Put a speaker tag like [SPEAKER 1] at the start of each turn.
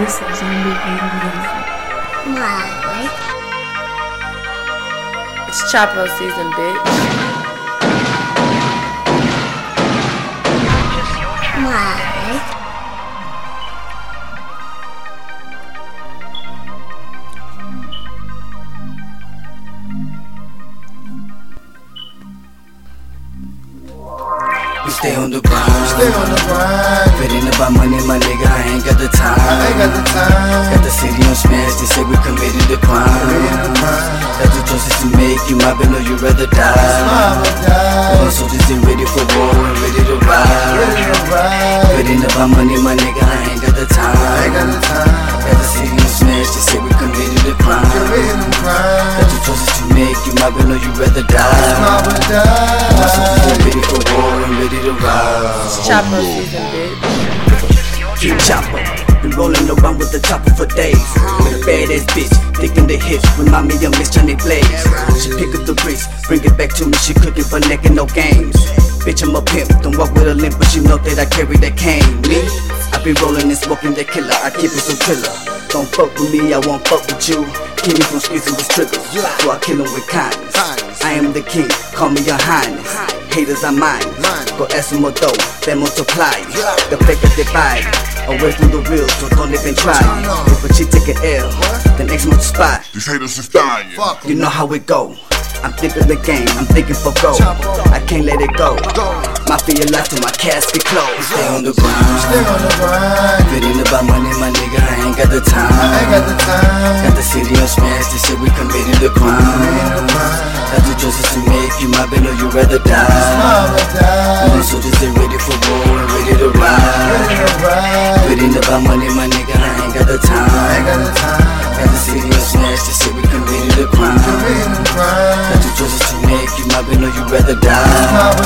[SPEAKER 1] This is zombie game music.
[SPEAKER 2] Why?
[SPEAKER 3] It's Chapo season, bitch.
[SPEAKER 2] Why?
[SPEAKER 4] Stay on the grind.
[SPEAKER 5] Stay on the grind.
[SPEAKER 4] About money, my nigga, I ain't got the time.
[SPEAKER 5] I ain't got the time.
[SPEAKER 4] Got the city on smash, they say we committed the crime.
[SPEAKER 5] Committed the.
[SPEAKER 4] Choices to make, you might be know you'd rather die. All soldiers ain't ready for war and ready to ride.
[SPEAKER 5] Ready to ride.
[SPEAKER 4] Fitting about money, my nigga, I ain't got the time.
[SPEAKER 5] I ain't got the time.
[SPEAKER 4] Got the city on smash, they say we committed the crime.
[SPEAKER 5] Committed the
[SPEAKER 4] Got
[SPEAKER 5] crime.
[SPEAKER 4] the choices to make, you might be know you'd rather die.
[SPEAKER 5] Died.
[SPEAKER 4] soldiers ain't ready for war and ready to ride.
[SPEAKER 3] It's Chapo season, bitch.
[SPEAKER 4] King Chopper. Been rolling around with the chopper for days. With a badass bitch, thinking the hips. Remind me of Miss Johnny Blaze. She pick up the wrist, bring it back to me. She cooking for neck and no games. Bitch, I'm a pimp. Don't walk with a limp, but you know that I carry that cane. Me, I be rolling and smoking that killer. I keep it so killer. Don't fuck with me, I won't fuck with you. Keep me from squeezing with triggers. So I kill 'em with kindness. I am the king, call me your highness. Haters are mine. Go ask them though, they multiply. The fake that they buy. Away from the real, so don't even try. If a chick take an L, then next month spot.
[SPEAKER 6] These haters is dying.
[SPEAKER 5] Fuck
[SPEAKER 4] You know how it go. I'm thinking the game, I'm thinking for gold. I can't let it go. Mafia life till my casket closed. Stay on the
[SPEAKER 5] Stay on the grind.
[SPEAKER 4] Fitting about money, my nigga, I ain't got the
[SPEAKER 5] I ain't got the time.
[SPEAKER 4] Choices to make, you might be know you rather die.
[SPEAKER 5] Died.
[SPEAKER 4] Soldiers they ready for war and ready to ride.
[SPEAKER 5] Ready to.
[SPEAKER 4] Fitting about money, my nigga, I ain't got the
[SPEAKER 5] I ain't got
[SPEAKER 4] time. Got the city on smash, they say we crime.
[SPEAKER 5] Committed the crime.
[SPEAKER 4] Got the choices to make, you might be know you rather die.